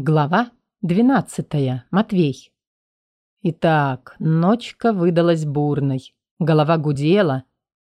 Глава 12. Матвей. Итак, ночка выдалась бурной. Голова гудела.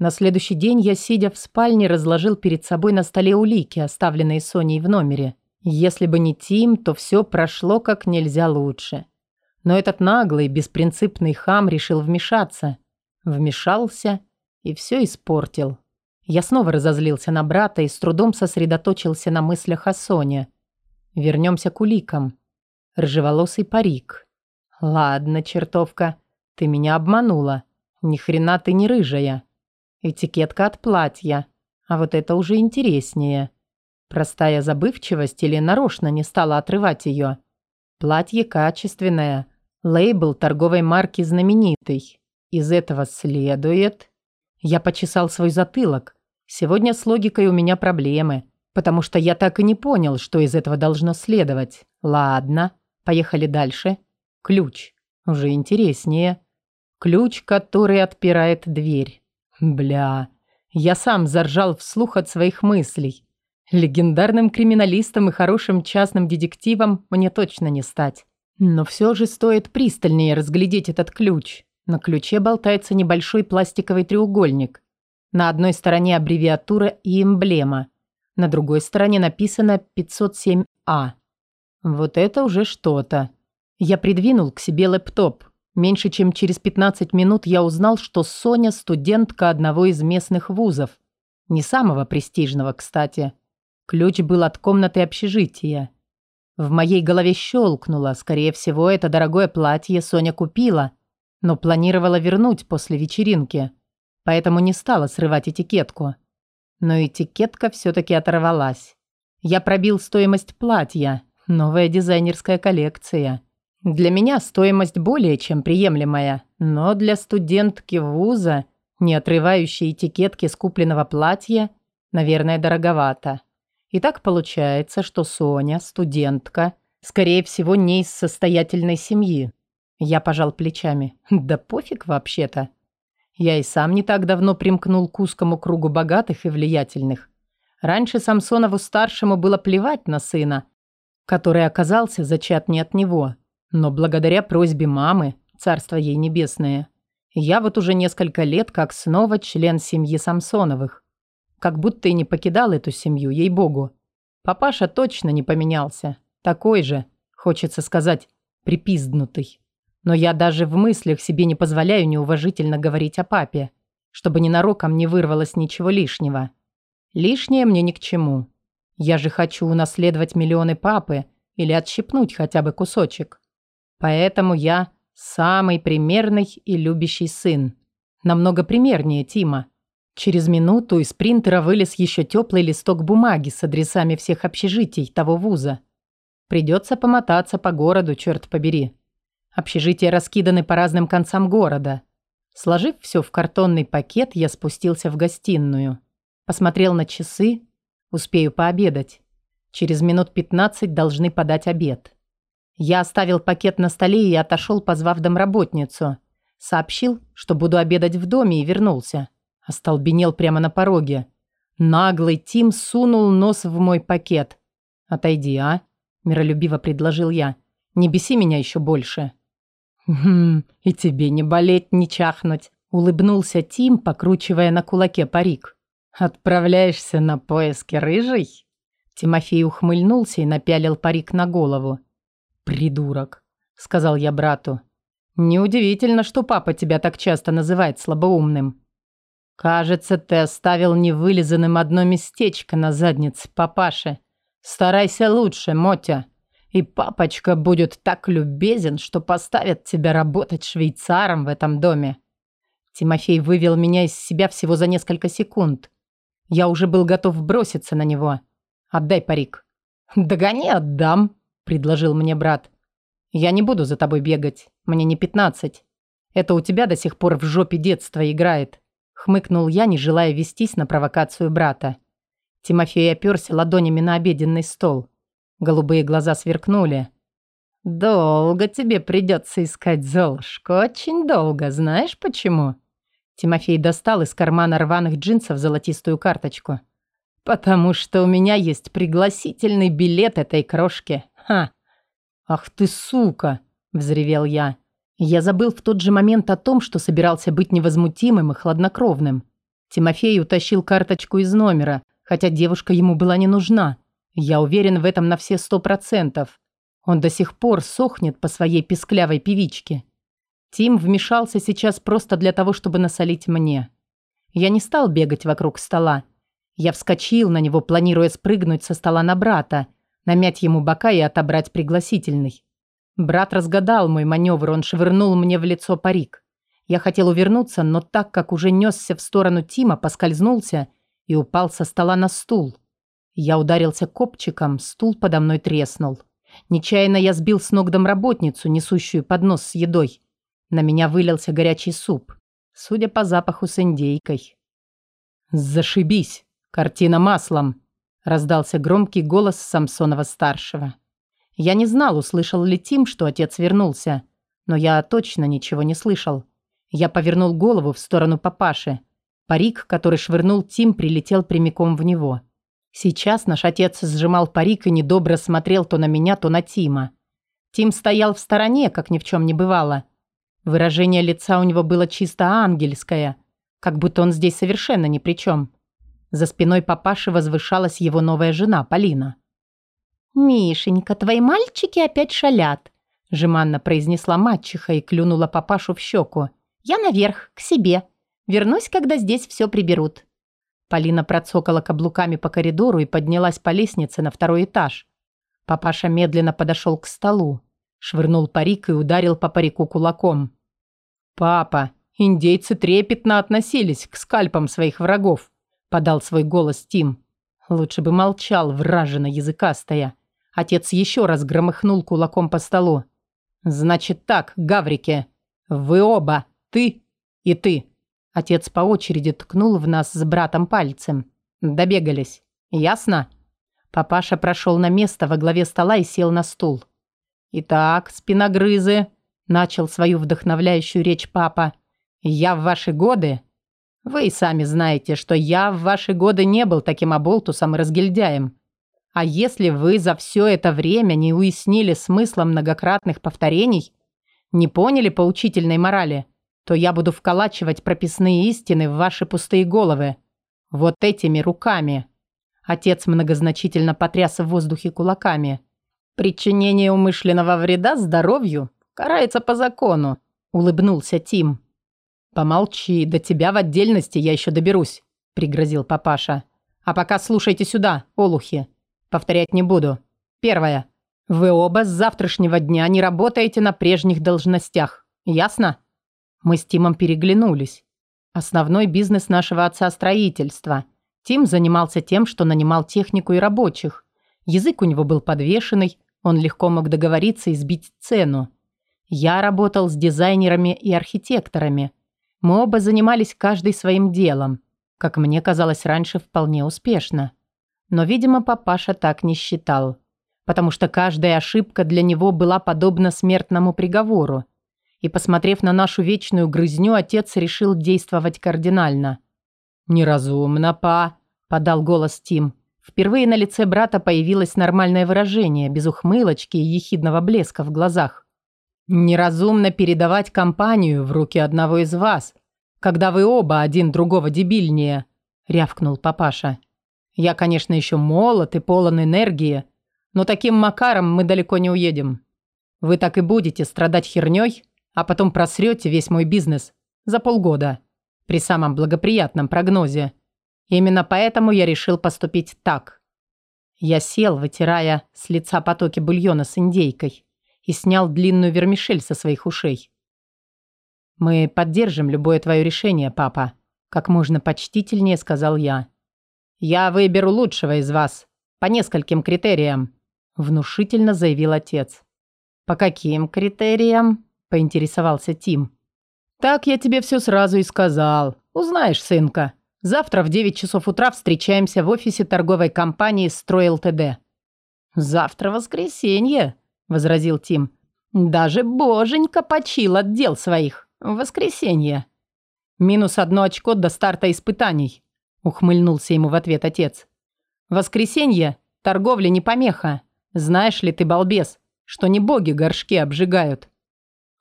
На следующий день я, сидя в спальне, разложил перед собой на столе улики, оставленные Соней в номере. Если бы не Тим, то все прошло как нельзя лучше. Но этот наглый, беспринципный хам решил вмешаться. Вмешался и все испортил. Я снова разозлился на брата и с трудом сосредоточился на мыслях о Соне – Вернемся к уликам. Рыжеволосый парик. Ладно, чертовка, ты меня обманула. Ни хрена ты не рыжая. Этикетка от платья. А вот это уже интереснее. Простая забывчивость или нарочно не стала отрывать ее. Платье качественное. Лейбл торговой марки знаменитый. Из этого следует... Я почесал свой затылок. Сегодня с логикой у меня проблемы потому что я так и не понял, что из этого должно следовать. Ладно, поехали дальше. Ключ. Уже интереснее. Ключ, который отпирает дверь. Бля, я сам заржал вслух от своих мыслей. Легендарным криминалистом и хорошим частным детективом мне точно не стать. Но все же стоит пристальнее разглядеть этот ключ. На ключе болтается небольшой пластиковый треугольник. На одной стороне аббревиатура и эмблема. На другой стороне написано 507А. Вот это уже что-то. Я придвинул к себе лэптоп. Меньше чем через 15 минут я узнал, что Соня – студентка одного из местных вузов. Не самого престижного, кстати. Ключ был от комнаты общежития. В моей голове щелкнуло. Скорее всего, это дорогое платье Соня купила, но планировала вернуть после вечеринки. Поэтому не стала срывать этикетку. Но этикетка все-таки оторвалась. Я пробил стоимость платья. Новая дизайнерская коллекция. Для меня стоимость более чем приемлемая, но для студентки вуза, не отрывающей этикетки с купленного платья, наверное, дороговато. И так получается, что Соня, студентка, скорее всего, не из состоятельной семьи. Я пожал плечами. Да пофиг вообще-то. Я и сам не так давно примкнул к узкому кругу богатых и влиятельных. Раньше Самсонову-старшему было плевать на сына, который оказался зачат не от него. Но благодаря просьбе мамы, царство ей небесное, я вот уже несколько лет как снова член семьи Самсоновых. Как будто и не покидал эту семью, ей-богу. Папаша точно не поменялся. Такой же, хочется сказать, припизднутый. Но я даже в мыслях себе не позволяю неуважительно говорить о папе, чтобы ненароком не вырвалось ничего лишнего. Лишнее мне ни к чему. Я же хочу унаследовать миллионы папы или отщипнуть хотя бы кусочек. Поэтому я самый примерный и любящий сын. Намного примернее Тима. Через минуту из принтера вылез еще теплый листок бумаги с адресами всех общежитий того вуза. Придется помотаться по городу, черт побери. Общежития раскиданы по разным концам города. Сложив все в картонный пакет, я спустился в гостиную. Посмотрел на часы. Успею пообедать. Через минут 15 должны подать обед. Я оставил пакет на столе и отошел, позвав домработницу. Сообщил, что буду обедать в доме и вернулся. Остолбенел прямо на пороге. Наглый Тим сунул нос в мой пакет. «Отойди, а?» – миролюбиво предложил я. «Не беси меня еще больше». «Хм, и тебе не болеть, не чахнуть», — улыбнулся Тим, покручивая на кулаке парик. «Отправляешься на поиски рыжей?» Тимофей ухмыльнулся и напялил парик на голову. «Придурок», — сказал я брату. «Неудивительно, что папа тебя так часто называет слабоумным. Кажется, ты оставил невылизанным одно местечко на заднице папаши. Старайся лучше, Мотя». И папочка будет так любезен, что поставит тебя работать швейцаром в этом доме. Тимофей вывел меня из себя всего за несколько секунд. Я уже был готов броситься на него. Отдай парик. Догони, отдам, предложил мне брат. Я не буду за тобой бегать. Мне не пятнадцать. Это у тебя до сих пор в жопе детства играет. Хмыкнул я, не желая вестись на провокацию брата. Тимофей оперся ладонями на обеденный стол. Голубые глаза сверкнули. «Долго тебе придется искать Золушку, очень долго. Знаешь почему?» Тимофей достал из кармана рваных джинсов золотистую карточку. «Потому что у меня есть пригласительный билет этой крошки. Ха! «Ах ты сука!» – взревел я. Я забыл в тот же момент о том, что собирался быть невозмутимым и хладнокровным. Тимофей утащил карточку из номера, хотя девушка ему была не нужна. Я уверен в этом на все сто процентов. Он до сих пор сохнет по своей писклявой певичке. Тим вмешался сейчас просто для того, чтобы насолить мне. Я не стал бегать вокруг стола. Я вскочил на него, планируя спрыгнуть со стола на брата, намять ему бока и отобрать пригласительный. Брат разгадал мой маневр, он швырнул мне в лицо парик. Я хотел увернуться, но так как уже несся в сторону Тима, поскользнулся и упал со стола на стул. Я ударился копчиком, стул подо мной треснул. Нечаянно я сбил с ног домработницу, несущую поднос с едой. На меня вылился горячий суп, судя по запаху с индейкой. «Зашибись! Картина маслом!» – раздался громкий голос Самсонова-старшего. Я не знал, услышал ли Тим, что отец вернулся, но я точно ничего не слышал. Я повернул голову в сторону папаши. Парик, который швырнул Тим, прилетел прямиком в него. Сейчас наш отец сжимал парик и недобро смотрел то на меня, то на Тима. Тим стоял в стороне, как ни в чем не бывало. Выражение лица у него было чисто ангельское, как будто он здесь совершенно ни при чем. За спиной папаши возвышалась его новая жена, Полина. «Мишенька, твои мальчики опять шалят», – жеманно произнесла мачеха и клюнула папашу в щеку. «Я наверх, к себе. Вернусь, когда здесь все приберут». Полина процокала каблуками по коридору и поднялась по лестнице на второй этаж. Папаша медленно подошел к столу, швырнул парик и ударил по парику кулаком. «Папа, индейцы трепетно относились к скальпам своих врагов», – подал свой голос Тим. Лучше бы молчал, вражина языкастая. Отец еще раз громыхнул кулаком по столу. «Значит так, гаврики, вы оба, ты и ты». Отец по очереди ткнул в нас с братом пальцем. Добегались. Ясно? Папаша прошел на место во главе стола и сел на стул. «Итак, спиногрызы», – начал свою вдохновляющую речь папа. «Я в ваши годы...» «Вы и сами знаете, что я в ваши годы не был таким оболтусом и разгильдяем. А если вы за все это время не уяснили смысла многократных повторений, не поняли поучительной морали, то я буду вколачивать прописные истины в ваши пустые головы. Вот этими руками. Отец многозначительно потряс в воздухе кулаками. Причинение умышленного вреда здоровью карается по закону, улыбнулся Тим. Помолчи, до тебя в отдельности я еще доберусь, пригрозил папаша. А пока слушайте сюда, олухи. Повторять не буду. Первое. Вы оба с завтрашнего дня не работаете на прежних должностях. Ясно? Мы с Тимом переглянулись. Основной бизнес нашего отца – строительство. Тим занимался тем, что нанимал технику и рабочих. Язык у него был подвешенный, он легко мог договориться и сбить цену. Я работал с дизайнерами и архитекторами. Мы оба занимались каждый своим делом. Как мне казалось раньше, вполне успешно. Но, видимо, папаша так не считал, потому что каждая ошибка для него была подобна смертному приговору. И, посмотрев на нашу вечную грызню, отец решил действовать кардинально. «Неразумно, па», – подал голос Тим. Впервые на лице брата появилось нормальное выражение, без ухмылочки и ехидного блеска в глазах. «Неразумно передавать компанию в руки одного из вас, когда вы оба один другого дебильнее», – рявкнул папаша. Я, конечно, еще молод и полон энергии, но таким макаром мы далеко не уедем. Вы так и будете страдать херней, а потом просрете весь мой бизнес за полгода при самом благоприятном прогнозе. Именно поэтому я решил поступить так. Я сел, вытирая с лица потоки бульона с индейкой и снял длинную вермишель со своих ушей. «Мы поддержим любое твое решение, папа», – как можно почтительнее сказал я. «Я выберу лучшего из вас. По нескольким критериям», – внушительно заявил отец. «По каким критериям?» – поинтересовался Тим. «Так я тебе все сразу и сказал. Узнаешь, сынка. Завтра в 9 часов утра встречаемся в офисе торговой компании «Строй ЛТД». «Завтра воскресенье», – возразил Тим. «Даже боженька почил от дел своих. Воскресенье». «Минус одно очко до старта испытаний», ухмыльнулся ему в ответ отец. Воскресенье, торговля не помеха. Знаешь ли ты, балбес, что не боги горшки обжигают.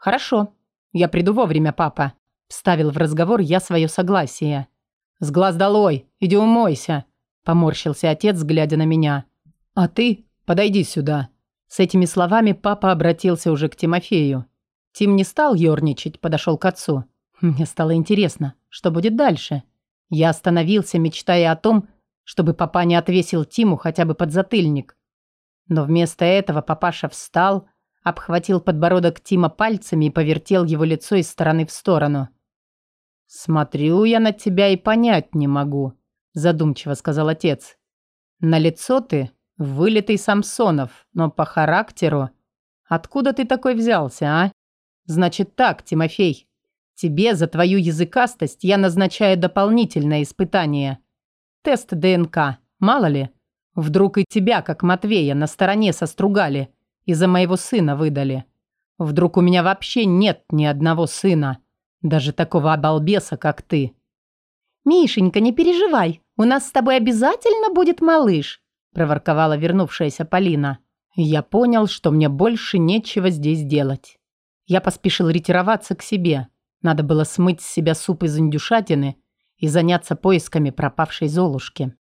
Хорошо, я приду вовремя, папа. Вставил в разговор я свое согласие. С глаз долой, иди умойся. Поморщился отец, глядя на меня. А ты подойди сюда. С этими словами папа обратился уже к Тимофею. Тим не стал ерничать, подошел к отцу. Мне стало интересно, что будет дальше. Я остановился, мечтая о том, чтобы папа не отвесил Тиму хотя бы подзатыльник. Но вместо этого папаша встал, обхватил подбородок Тима пальцами и повертел его лицо из стороны в сторону. «Смотрю я на тебя и понять не могу», – задумчиво сказал отец. «На лицо ты вылитый Самсонов, но по характеру... Откуда ты такой взялся, а? Значит так, Тимофей, тебе за твою языкастость я назначаю дополнительное испытание. Тест ДНК, мало ли. Вдруг и тебя, как Матвея, на стороне состругали и за моего сына выдали. Вдруг у меня вообще нет ни одного сына, даже такого обалбеса, как ты. «Мишенька, не переживай, у нас с тобой обязательно будет малыш», проворковала вернувшаяся Полина. Я понял, что мне больше нечего здесь делать. Я поспешил ретироваться к себе. Надо было смыть с себя суп из индюшатины и заняться поисками пропавшей Золушки.